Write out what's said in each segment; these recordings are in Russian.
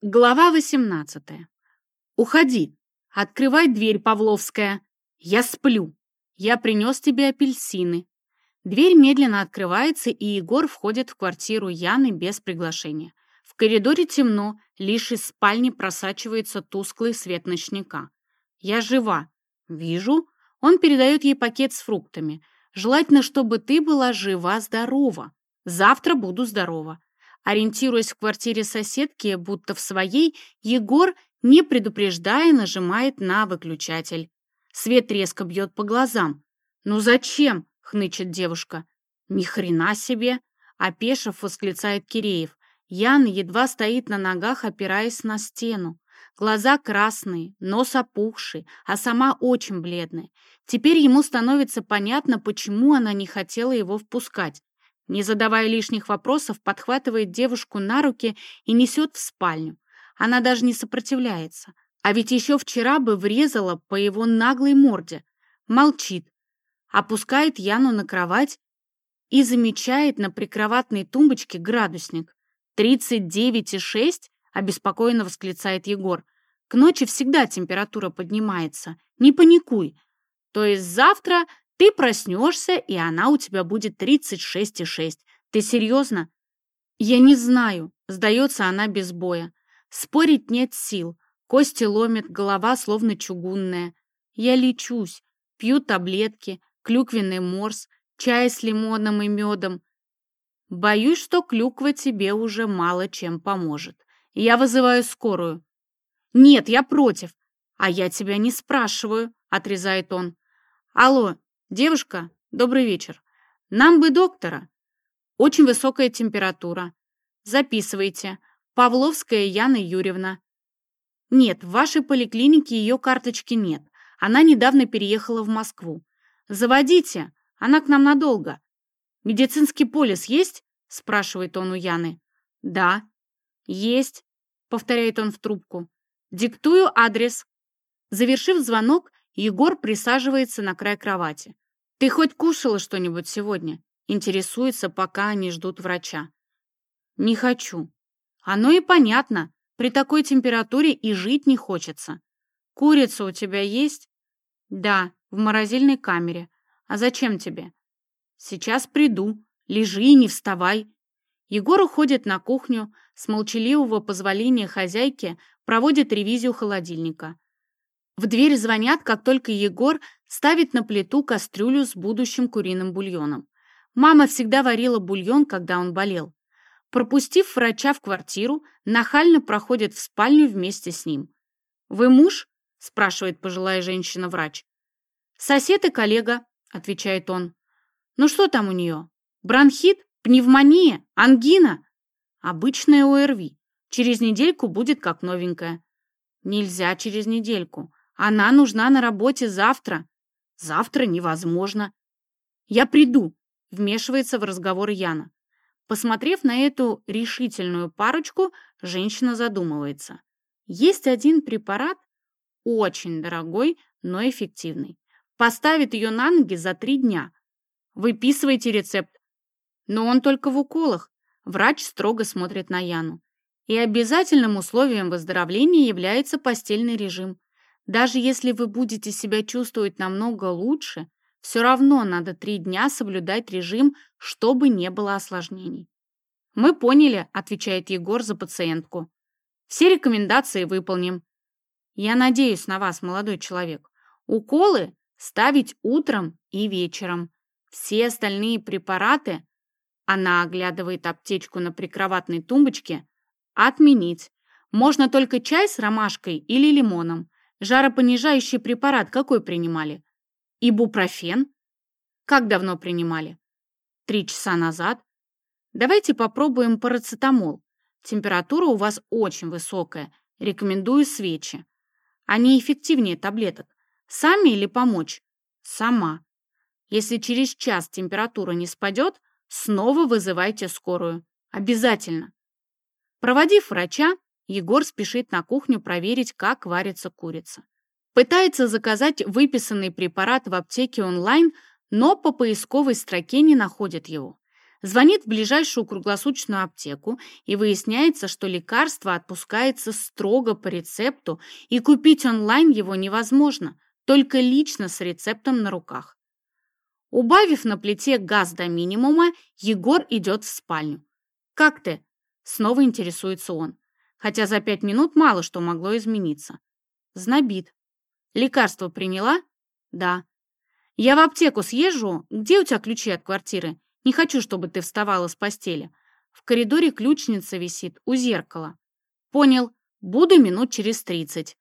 Глава 18. Уходи. Открывай дверь, Павловская. Я сплю. Я принес тебе апельсины. Дверь медленно открывается, и Егор входит в квартиру Яны без приглашения. В коридоре темно, лишь из спальни просачивается тусклый свет ночника. Я жива. Вижу. Он передает ей пакет с фруктами. Желательно, чтобы ты была жива-здорова. Завтра буду здорова. Ориентируясь в квартире соседки, будто в своей, Егор, не предупреждая, нажимает на выключатель. Свет резко бьет по глазам. «Ну зачем?» — хнычет девушка. «Ни хрена себе!» — опешив, восклицает Киреев. Ян едва стоит на ногах, опираясь на стену. Глаза красные, нос опухший, а сама очень бледная. Теперь ему становится понятно, почему она не хотела его впускать. Не задавая лишних вопросов, подхватывает девушку на руки и несет в спальню. Она даже не сопротивляется. А ведь еще вчера бы врезала по его наглой морде. Молчит. Опускает Яну на кровать и замечает на прикроватной тумбочке градусник. «Тридцать девять и шесть?» — обеспокоенно восклицает Егор. «К ночи всегда температура поднимается. Не паникуй. То есть завтра ты проснешься, и она у тебя будет 36,6. Ты серьезно? Я не знаю. Сдается она без боя. Спорить нет сил. Кости ломят, голова словно чугунная. Я лечусь. Пью таблетки, клюквенный морс, чай с лимоном и медом. Боюсь, что клюква тебе уже мало чем поможет. Я вызываю скорую. Нет, я против. А я тебя не спрашиваю, отрезает он. Алло, «Девушка, добрый вечер. Нам бы доктора. Очень высокая температура. Записывайте. Павловская Яна Юрьевна». «Нет, в вашей поликлинике ее карточки нет. Она недавно переехала в Москву. Заводите, она к нам надолго. Медицинский полис есть?» – спрашивает он у Яны. «Да». «Есть», – повторяет он в трубку. «Диктую адрес». Завершив звонок, Егор присаживается на край кровати. «Ты хоть кушала что-нибудь сегодня?» Интересуется, пока они ждут врача. «Не хочу». «Оно и понятно. При такой температуре и жить не хочется. Курица у тебя есть?» «Да, в морозильной камере. А зачем тебе?» «Сейчас приду. Лежи и не вставай». Егор уходит на кухню, с молчаливого позволения хозяйки проводит ревизию холодильника. В дверь звонят, как только Егор ставит на плиту кастрюлю с будущим куриным бульоном. Мама всегда варила бульон, когда он болел. Пропустив врача в квартиру, нахально проходит в спальню вместе с ним. «Вы муж?» – спрашивает пожилая женщина-врач. «Сосед и коллега», – отвечает он. «Ну что там у нее? Бронхит? Пневмония? Ангина?» «Обычная ОРВИ. Через недельку будет как новенькая». «Нельзя через недельку. Она нужна на работе завтра. Завтра невозможно. Я приду, вмешивается в разговор Яна. Посмотрев на эту решительную парочку, женщина задумывается. Есть один препарат, очень дорогой, но эффективный. Поставит ее на ноги за три дня. Выписывайте рецепт. Но он только в уколах. Врач строго смотрит на Яну. И обязательным условием выздоровления является постельный режим. Даже если вы будете себя чувствовать намного лучше, все равно надо три дня соблюдать режим, чтобы не было осложнений. «Мы поняли», — отвечает Егор за пациентку. «Все рекомендации выполним». «Я надеюсь на вас, молодой человек. Уколы ставить утром и вечером. Все остальные препараты, она оглядывает аптечку на прикроватной тумбочке, отменить. Можно только чай с ромашкой или лимоном. Жаропонижающий препарат какой принимали? Ибупрофен? Как давно принимали? Три часа назад. Давайте попробуем парацетамол. Температура у вас очень высокая. Рекомендую свечи. Они эффективнее таблеток. Сами или помочь? Сама. Если через час температура не спадет, снова вызывайте скорую. Обязательно. Проводив врача, Егор спешит на кухню проверить, как варится курица. Пытается заказать выписанный препарат в аптеке онлайн, но по поисковой строке не находит его. Звонит в ближайшую круглосуточную аптеку и выясняется, что лекарство отпускается строго по рецепту и купить онлайн его невозможно, только лично с рецептом на руках. Убавив на плите газ до минимума, Егор идет в спальню. «Как ты?» – снова интересуется он, хотя за пять минут мало что могло измениться. Знобит. «Лекарство приняла?» «Да». «Я в аптеку съезжу. Где у тебя ключи от квартиры? Не хочу, чтобы ты вставала с постели. В коридоре ключница висит у зеркала». «Понял. Буду минут через тридцать».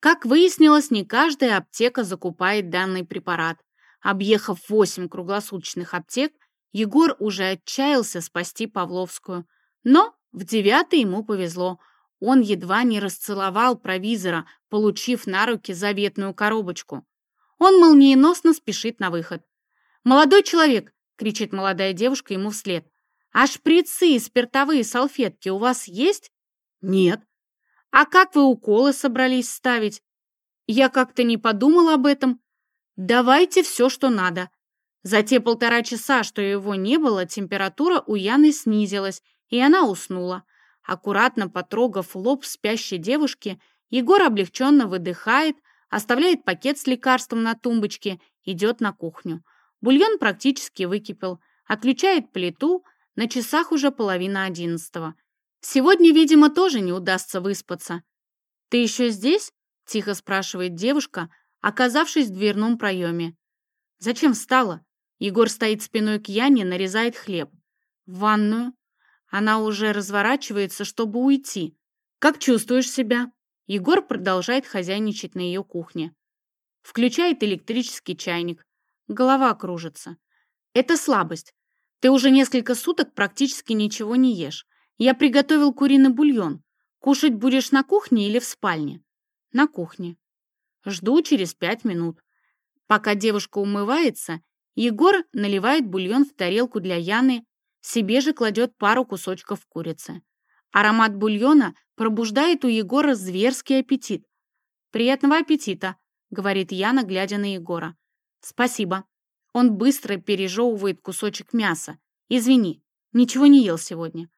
Как выяснилось, не каждая аптека закупает данный препарат. Объехав восемь круглосуточных аптек, Егор уже отчаялся спасти Павловскую. Но в девятый ему повезло. Он едва не расцеловал провизора, получив на руки заветную коробочку. Он молниеносно спешит на выход. «Молодой человек!» — кричит молодая девушка ему вслед. «А шприцы и спиртовые салфетки у вас есть?» «Нет». «А как вы уколы собрались ставить?» «Я как-то не подумал об этом. Давайте все, что надо. За те полтора часа, что его не было, температура у Яны снизилась, и она уснула. Аккуратно потрогав лоб спящей девушки, Егор облегченно выдыхает, оставляет пакет с лекарством на тумбочке, идет на кухню. Бульон практически выкипел, отключает плиту, на часах уже половина одиннадцатого. Сегодня, видимо, тоже не удастся выспаться. «Ты еще здесь?» – тихо спрашивает девушка, оказавшись в дверном проеме. «Зачем встала?» Егор стоит спиной к Яне, нарезает хлеб. «В ванную?» Она уже разворачивается, чтобы уйти. «Как чувствуешь себя?» Егор продолжает хозяйничать на ее кухне. Включает электрический чайник. Голова кружится. «Это слабость. Ты уже несколько суток практически ничего не ешь. Я приготовил куриный бульон. Кушать будешь на кухне или в спальне?» «На кухне». Жду через пять минут. Пока девушка умывается, Егор наливает бульон в тарелку для Яны, себе же кладет пару кусочков курицы. Аромат бульона пробуждает у Егора зверский аппетит. «Приятного аппетита», — говорит Яна, глядя на Егора. «Спасибо». Он быстро пережевывает кусочек мяса. «Извини, ничего не ел сегодня».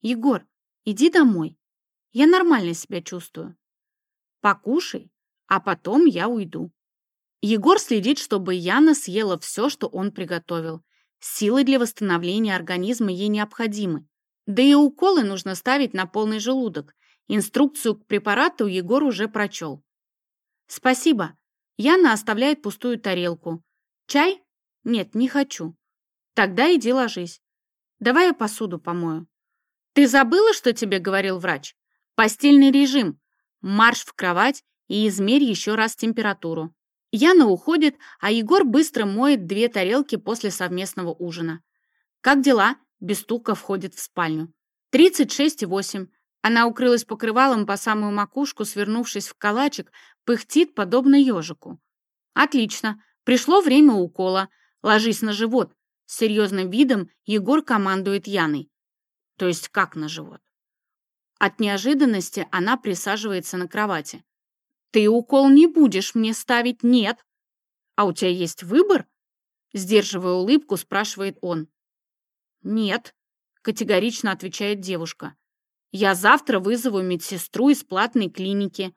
«Егор, иди домой. Я нормально себя чувствую». «Покушай а потом я уйду. Егор следит, чтобы Яна съела все, что он приготовил. Силы для восстановления организма ей необходимы. Да и уколы нужно ставить на полный желудок. Инструкцию к препарату Егор уже прочел. «Спасибо». Яна оставляет пустую тарелку. «Чай? Нет, не хочу». «Тогда иди ложись. Давай я посуду помою». «Ты забыла, что тебе говорил врач? Постельный режим. Марш в кровать и измерь еще раз температуру. Яна уходит, а Егор быстро моет две тарелки после совместного ужина. «Как дела?» – без стука входит в спальню. «Тридцать шесть и восемь». Она укрылась покрывалом по самую макушку, свернувшись в калачик, пыхтит, подобно ежику. «Отлично. Пришло время укола. Ложись на живот». С серьезным видом Егор командует Яной. То есть как на живот? От неожиданности она присаживается на кровати. Ты укол не будешь мне ставить, нет. А у тебя есть выбор? Сдерживая улыбку, спрашивает он. Нет, категорично отвечает девушка. Я завтра вызову медсестру из платной клиники.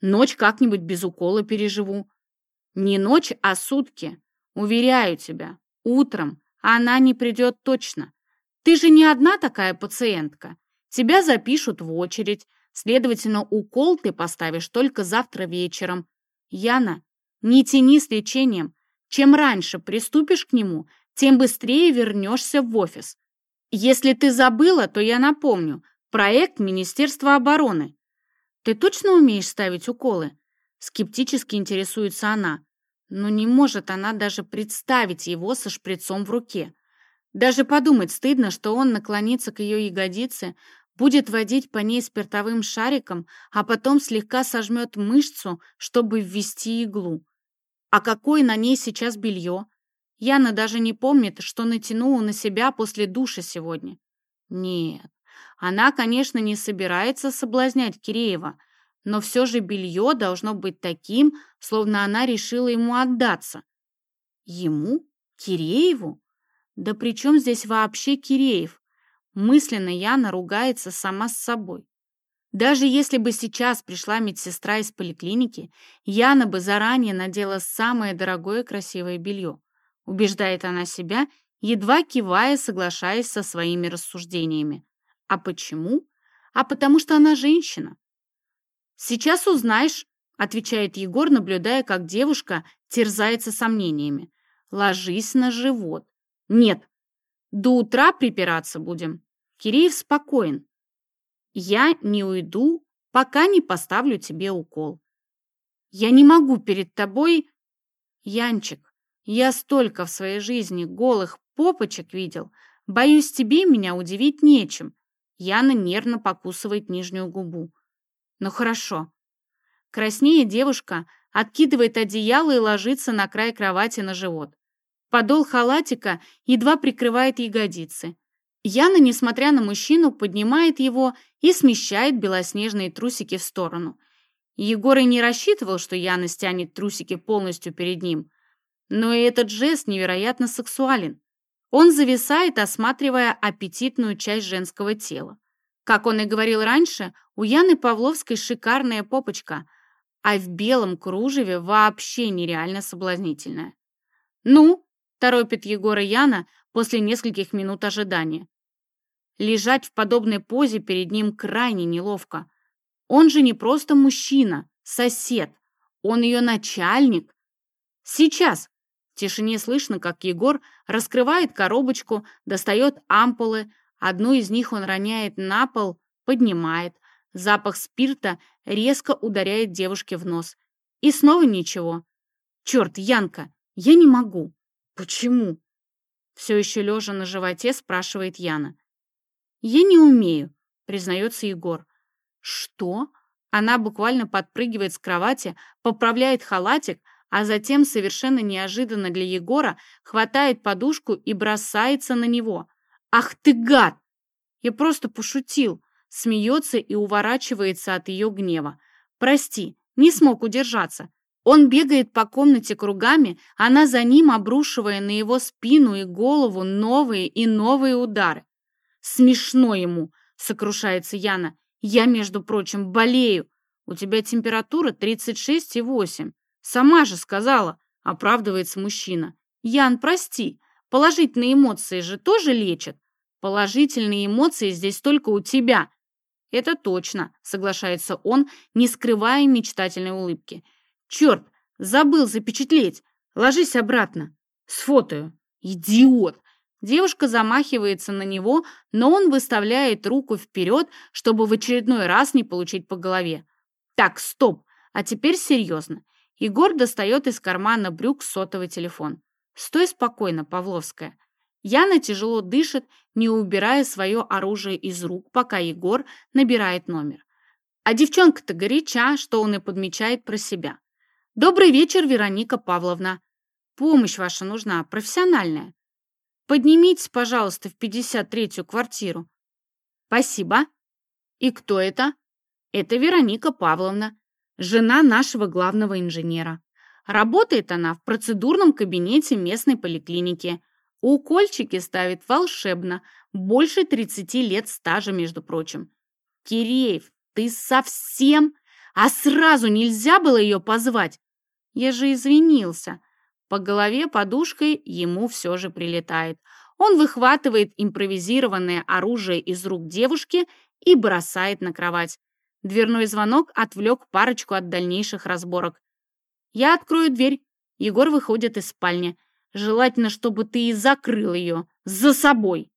Ночь как-нибудь без укола переживу. Не ночь, а сутки. Уверяю тебя, утром она не придет точно. Ты же не одна такая пациентка. Тебя запишут в очередь, Следовательно, укол ты поставишь только завтра вечером. Яна, не тяни с лечением. Чем раньше приступишь к нему, тем быстрее вернешься в офис. Если ты забыла, то я напомню. Проект Министерства обороны. Ты точно умеешь ставить уколы? Скептически интересуется она. Но не может она даже представить его со шприцом в руке. Даже подумать стыдно, что он наклонится к ее ягодице, будет водить по ней спиртовым шариком, а потом слегка сожмет мышцу, чтобы ввести иглу. А какое на ней сейчас белье? Яна даже не помнит, что натянула на себя после душа сегодня. Нет, она, конечно, не собирается соблазнять Киреева, но все же белье должно быть таким, словно она решила ему отдаться. Ему? Кирееву? Да при чем здесь вообще Киреев? Мысленно Яна ругается сама с собой. Даже если бы сейчас пришла медсестра из поликлиники, Яна бы заранее надела самое дорогое красивое белье. Убеждает она себя, едва кивая, соглашаясь со своими рассуждениями. А почему? А потому что она женщина. Сейчас узнаешь, отвечает Егор, наблюдая, как девушка терзается сомнениями. Ложись на живот. Нет, до утра припираться будем. Киреев спокоен. Я не уйду, пока не поставлю тебе укол. Я не могу перед тобой... Янчик, я столько в своей жизни голых попочек видел. Боюсь, тебе меня удивить нечем. Яна нервно покусывает нижнюю губу. Ну хорошо. Краснее девушка откидывает одеяло и ложится на край кровати на живот. Подол халатика едва прикрывает ягодицы. Яна, несмотря на мужчину, поднимает его и смещает белоснежные трусики в сторону. Егор и не рассчитывал, что Яна стянет трусики полностью перед ним. Но и этот жест невероятно сексуален. Он зависает, осматривая аппетитную часть женского тела. Как он и говорил раньше, у Яны Павловской шикарная попочка, а в белом кружеве вообще нереально соблазнительная. «Ну?» – торопит Егора Яна после нескольких минут ожидания. Лежать в подобной позе перед ним крайне неловко. Он же не просто мужчина, сосед. Он ее начальник. Сейчас. В тишине слышно, как Егор раскрывает коробочку, достает ампулы. Одну из них он роняет на пол, поднимает. Запах спирта резко ударяет девушке в нос. И снова ничего. Черт, Янка, я не могу. Почему? Все еще лежа на животе, спрашивает Яна. «Я не умею», — признается Егор. «Что?» Она буквально подпрыгивает с кровати, поправляет халатик, а затем, совершенно неожиданно для Егора, хватает подушку и бросается на него. «Ах ты гад!» Я просто пошутил. Смеется и уворачивается от ее гнева. «Прости, не смог удержаться». Он бегает по комнате кругами, она за ним, обрушивая на его спину и голову новые и новые удары. Смешно ему, сокрушается Яна. Я, между прочим, болею. У тебя температура 36,8. Сама же сказала, оправдывается мужчина. Ян, прости, положительные эмоции же тоже лечат. Положительные эмоции здесь только у тебя. Это точно, соглашается он, не скрывая мечтательной улыбки. Черт, забыл запечатлеть. Ложись обратно. Сфотою. Идиот. Девушка замахивается на него, но он выставляет руку вперед, чтобы в очередной раз не получить по голове. Так, стоп, а теперь серьезно. Егор достает из кармана брюк сотовый телефон. Стой спокойно, Павловская. Яна тяжело дышит, не убирая свое оружие из рук, пока Егор набирает номер. А девчонка-то горяча, что он и подмечает про себя. «Добрый вечер, Вероника Павловна. Помощь ваша нужна, профессиональная. Поднимитесь, пожалуйста, в 53-ю квартиру. Спасибо. И кто это? Это Вероника Павловна, жена нашего главного инженера. Работает она в процедурном кабинете местной поликлиники. Укольчики ставит волшебно, больше 30 лет стажа, между прочим. Киреев, ты совсем... А сразу нельзя было ее позвать? Я же извинился. По голове подушкой ему все же прилетает. Он выхватывает импровизированное оружие из рук девушки и бросает на кровать. Дверной звонок отвлек парочку от дальнейших разборок. «Я открою дверь». Егор выходит из спальни. «Желательно, чтобы ты и закрыл ее. За собой!»